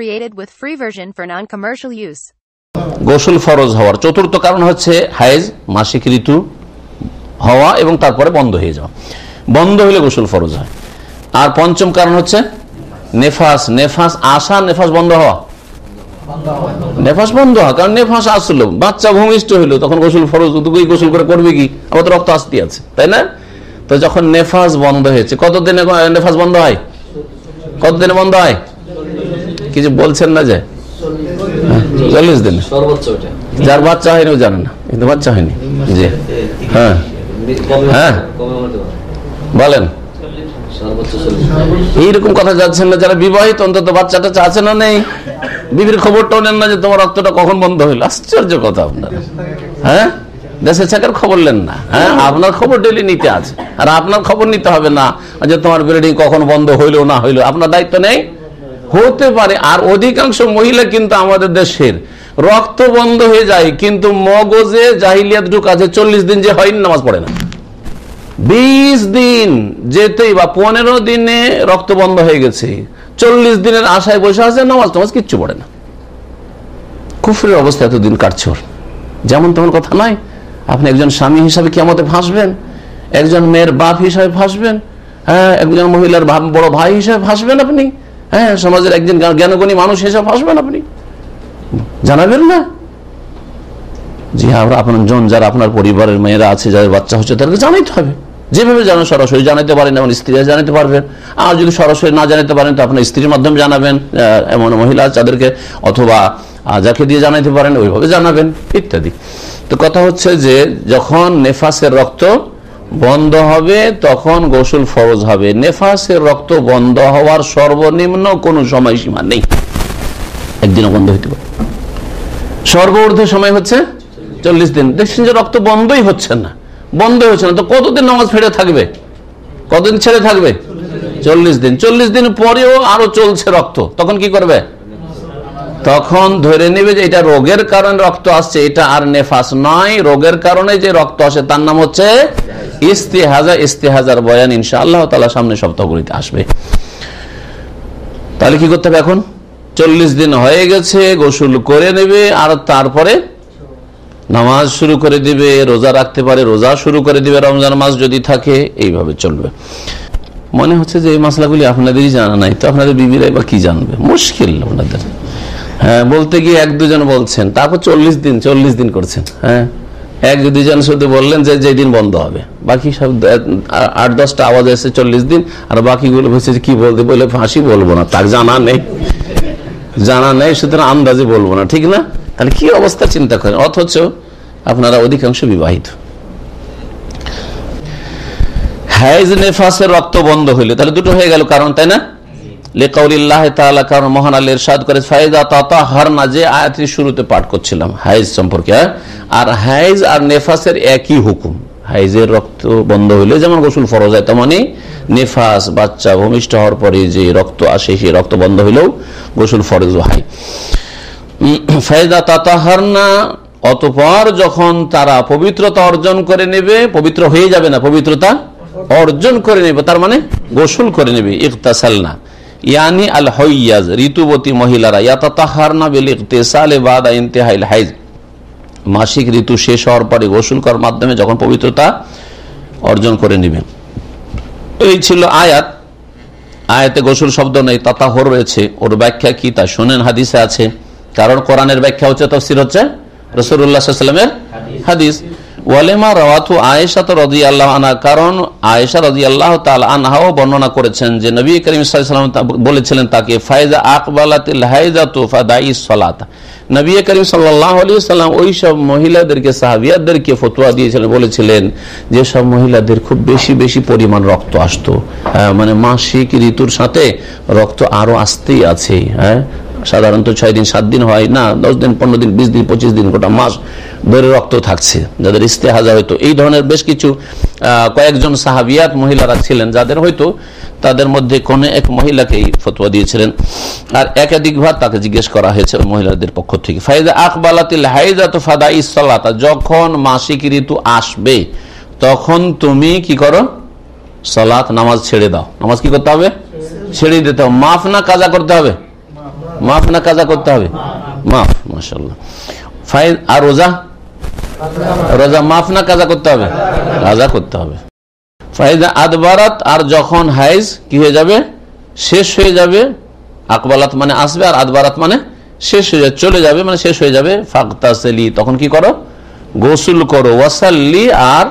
Created with free version for non-commercial use. গোসল ফরজ হওয়ার চতুর্থ কারণ হচ্ছে হায়েজ, মাসিক ঋতু হওয়া এবং তারপরে বন্ধ হয়ে যাওয়া। বন্ধ হলে গোসল ফরজ হয়। আর পঞ্চম কারণ হচ্ছে নেফাস। নেফাস আসা নেফাস বন্ধ হওয়া। নেফাস বন্ধ হওয়া, কারণ নেফাস আসলো। বাচ্চা ভূমিষ্ঠ হইল, তখন গোসল ফরজ দুটোই গোসল করে করবে কি? তো রক্ত আসতে আছে, তাই না? তো যখন নেফাস বন্ধ হয়েছে, কতদিনে নেফাস বন্ধ হয়? কতদিনে বন্ধ হয়? কিছু বলছেন না যে? হ্যাঁ, চল্লিশ দিন। যার বাচ্চা হয়নি ও জানে না কিন্তু বাচ্চা হয়নি। জি। হ্যাঁ। হ্যাঁ। বলেন। এইরকম কথা যাচ্ছেন না যারা বিবাহিত অন্তত বাচ্চাটা আছে না নেই। বিবির খবরটাও নেন না যে তোমার রক্তটা কখন বন্ধ হইল। আশ্চর্য কথা আপনার। হ্যাঁ? দেশে ছাকার খবর নেন না। হ্যাঁ? আপনার খবর ডেলি নিতে আছে। আর আপনার খবর নিতে হবে না যে তোমার ব্লিডিং কখন বন্ধ হইল না হইল। আপনার দায়িত্ব নেই? হতে পারে, আর অধিকাংশ মহিলা কিন্তু আমাদের দেশের। রক্ত বন্ধ হয়ে যায়, কিন্তু মগজে জাহিলিয়াত ঢুক আছে চল্লিশ দিন যে হয়নি, নামাজ পড়ে না। বিশ দিন যেতেই বা পনেরো দিনে রক্ত বন্ধ হয়ে গেছে, চল্লিশ দিনের আশায় বসে আছে, নামাজ টামাজ কিচ্ছু পড়ে না। কুফরের অবস্থা এতদিন কাটছে যেমন তেমন কথা নয়, আপনি একজন স্বামী হিসাবে কেমতে ফাঁসবেন একজন মেয়ের বাপ হিসাবে ফাঁসবেন হ্যাঁ একজন মহিলার বড় ভাই হিসাবে ফাঁসবেন আপনি। হ্যাঁ সমাজের একজন জ্ঞা- জ্ঞানগুণী মানুষ হিসাবে আসবেন আপনি। জানাবেন না? জি হ্যাঁ আপনার জন, যারা আপনার পরিবারের মেয়েরা আছে, যাদের বাচ্চা হচ্ছে, তাদেরকে জানাইতে হবে। যেভাবে জানো সরাসরি জানাতে পারেন এমন স্ত্রীরা জানাতে পারবেন। আর যদি সরাসরি না জানাতে পারেন, তো আপনার স্ত্রীর মাধ্যমে জানাবেন এমন মহিলা যাদেরকে, অথবা যাকে দিয়ে জানাতে পারেন, ওইভাবে জানাবেন, ইত্যাদি। তো কথা হচ্ছে যে, যখন নেফাসের রক্ত বন্ধ হবে, তখন গোসল ফরজ হবে। নেফাসের রক্ত বন্ধ হওয়ার সর্বনিম্ন কোনো সময়সীমা নেই। একদিনও বন্ধ হইতে পারে। সর্বঊর্ধ্ব সময় হচ্ছে চল্লিশ দিন। দেখছেন যে রক্ত বন্ধই হচ্ছে না। বন্ধ হচ্ছে না। তো কতদিন নামাজ ফেরে থাকবে? কতদিন ছেড়ে থাকবে? চল্লিশ দিন। চল্লিশ দিন পরেও আরও চলছে রক্ত। তখন কি করবে? তখন ধরে নেবে যে এটা রোগের কারণে রক্ত আসছে, এটা আর নেফাস নয়। রোগের কারণে যে রক্ত আসে, তার নাম হচ্ছে ইস্তেহাজা, ইস্তেহাজার বয়ান ইনশা আল্লাহ তালা সামনে সপ্তাহগুলিতে আসবে। তাহলে কি করতে হবে এখন? চল্লিশ দিন হয়ে গেছে, গোসল করে নেবে, আর তারপরে নামাজ শুরু করে দিবে, রোজা রাখতে পারে, রোজা শুরু করে দিবে, রমজান মাস যদি থাকে, এইভাবে চলবে। মনে হচ্ছে যে এই মশলাগুলি আপনাদেরই জানা নাই, তো আপনাদের বিবিরাই বা কি জানবে? মুশকিল আপনাদের। হ্যাঁ বলতে গিয়ে এক দুজন বলছেন, তারপর চল্লিশ দিন চল্লিশ দিন করছেন। হ্যাঁ। এক দুজন শুধু বললেন যে যেদিন বন্ধ হবে। বাকি সব আট দশটা আওয়াজ এসে চল্লিশ দিন, আর বাকিগুলো হচ্ছে যে কি বলতে, বলে ফাঁসি বলব না, তার জানা নেই। জানা নেই, সুতরাং আন্দাজে বলব না, ঠিক না? তাহলে কি অবস্থা চিন্তা করেন? অথচ আপনারা অধিকাংশ বিবাহিত। হাইজ নেফাসের রক্ত বন্ধ হইলে, তাহলে দুটো হয়ে গেল কারণ, তাই না? লেকাউলিল্লাহ তাআলা কারণ মহান আল্লাহ করে যে শুরুতে পাঠ করছিলাম, হাইজ সম্পর্কে হ্যাঁ? আর হাইজ আর একই হুকুম। হাইজের রক্ত বন্ধ যেমন ফরজ হয় নেফাস, বাচ্চা ভূমিষ্ঠ হওয়ার পরে যে রক্ত আসে, সেই রক্ত বন্ধ হইলেও গোসল ফরজ হয়। ফায়দা তাতাহারনা অতপর যখন তারা পবিত্রতা অর্জন করে নেবে, পবিত্র হয়ে যাবে না পবিত্রতা, অর্জন করে নেবে, তার মানে গোসল করে নেবে ইকতাসালনা ইয়ানি আল হইয়াজ, ঋতুবতী মহিলারা হাইজ। মাসিক ঋতু শেষ হওয়ার পরে গোসল করার মাধ্যমে যখন পবিত্রতা অর্জন করে নেবে এই ছিল আয়াত। আয়াতে গোসল শব্দ নেই, তাতাহর রয়েছে। ওর ব্যাখ্যা কি তা শোনেন, হাদিসে আছে। কারণ কোরআনের ব্যাখ্যা হচ্ছে, তফসির হচ্ছে রসুল্লাহামের হাদিস। ওয়ালেমা রাওয়াতু আয়েশা রদি আল্লাহ আনা কারণ আয়েশা রদি আল্লাহ তাল আনহাও বর্ণনা করেছেন যে নবী করিম সাল্লাম বলেছিলেন তাকে ফায়জা আকবালাতিল হাইজা তোফা দাই নবী করিম সাল্লাহ আলী সাল্লাম ওই সব মহিলাদেরকে সাহাবিয়াদেরকে ফতোয়া দিয়েছিলেন বলেছিলেন যে সব মহিলাদের খুব বেশি বেশি পরিমাণ রক্ত আসতো। হ্যাঁ, মানে মাসিক ঋতুর সাথে রক্ত আরও আসতেই আছে। হ্যাঁ সাধারণত ছয় দিন, সাত দিন হয়, না, দশ দিন, পনেরো দিন, বিশ দিন, পঁচিশ দিন, গোটা মাস ধরে রক্ত থাকছে, যাদের ইস্তেহাজা হয়তো। এই ধরনের বেশ কিছু কয়েকজন সাহাবিয়াত মহিলারা ছিলেন, যাদের হয়তো তাদের মধ্যে কোন এক মহিলাকে এই ফতোয়া দিয়েছিলেন। আর একাধিকবার তাকে জিজ্ঞেস করা হয়েছে মহিলাদের পক্ষ থেকে। ফাইদা আকবালাতিল হাইজা তো ফাদা ইসলাতা যখন মাসিক ঋতু আসবে, তখন তুমি কি করো? সালাত, নামাজ ছেড়ে দাও। নামাজ কি করতে হবে? ছেড়ে দিতে হবে। মাফ না, কাজা করতে হবে? মাফ না কাজা করতে হবে? মাফ মাসাল্লাহ ফাইজ আর রোজা? রোজা মাফ না কাজা করতে হবে? কাজা করতে হবে। ফাইজা আদবারাত আর যখন হাইজ, কি হয়ে যাবে? শেষ হয়ে যাবে। আকবালাত মানে আসবে আর আদবারাত মানে শেষ হয়ে যাবে, চলে যাবে মানে শেষ হয়ে যাবে। ফাকতাসেলি তখন কি করো? গোসুল করো, ওয়াসাল্লি আর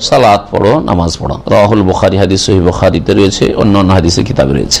সালাত পড়ো, নামাজ পড়ো। রাহুল বুখারি, হাদিস সহি বুখারিতে রয়েছে অন্য অন্য হাদিসে কিতাবে রয়েছে।